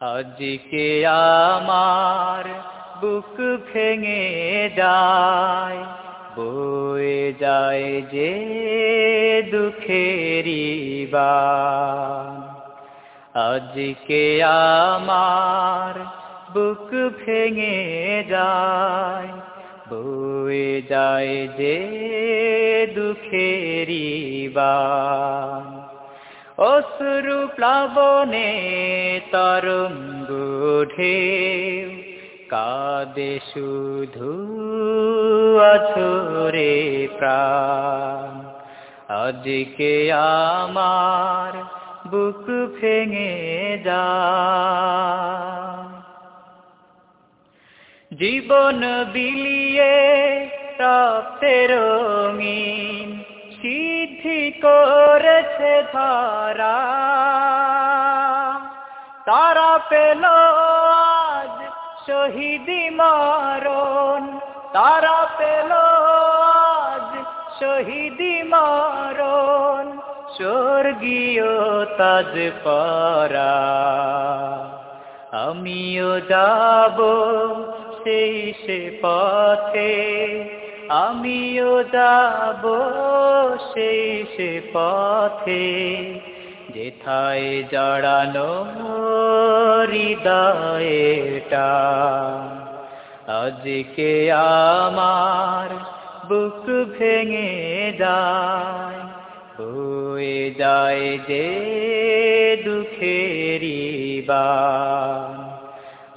আজকে আমার বুক ভেঙে যায়, বয়ে যায় যে দুঃখেরি আজকে আমার বুক ভেঙে যায়, বয়ে যায় যে দুঃখেরি বান। অশ্রু প্লাবনে তরঙ্গ ঢেউ। কাদে শুধু আছরে প্রাণ। আজকে আমার বুক ভেঙে যা জীবন বিলিয়ে রক্তে রঙিন সিদ্ধি করেছে ধরা তারা পেল আজ শহীদি মারণ। তারা পেল আজ শহীদি মারণ। স্বর্গীয় তাজ পরা। আমিও যাব সেই সে পথে। আমিও যাব সেই সে পথে, যেথায় জড়ানো হৃদয়টা। আজকে আমার বুক ভেঙে যায় হয়ে যায় যে দুঃখেরি বান।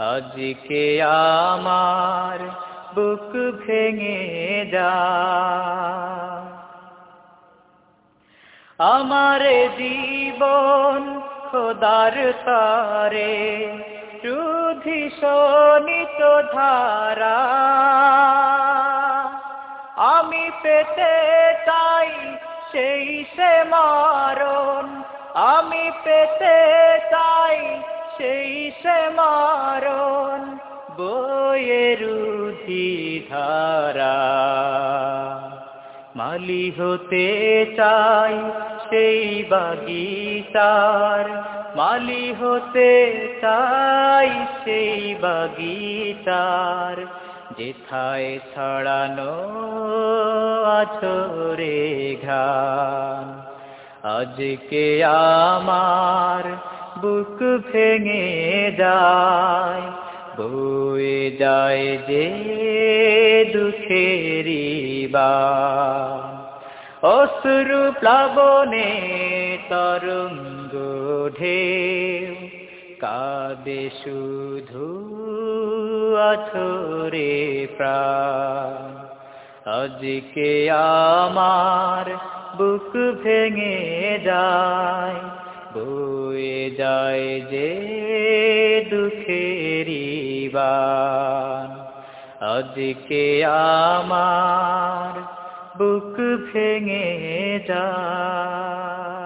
আজকে আমার বুক ভেঙে যা। আমার জীবন খোদার তারে রুধি শোনিত ধারা। আমি পেতে চাই সেই সে মারণ, আমি পেতে চাই সেই সে মারণ বয়ে রুধি ধারা মালি হতে চাই সেই বাগিচার। মালি হতে চাই সেই বাগিচার। যেথায় ছড়ানো আছরে ঘান আজকে আমার বুক ভেঙে যায়। বয়ে যায় যে দুঃখেরি বান অশ্রু প্লাবনে তরঙ্গ ঢেউ কাবে শুধু আছরে প্রাণ। আজকে আমার বুক ভেঙে যায়, বয়ে যায় যে দুঃখেরি বান আজকে আমার বুক ভেঙে যায়।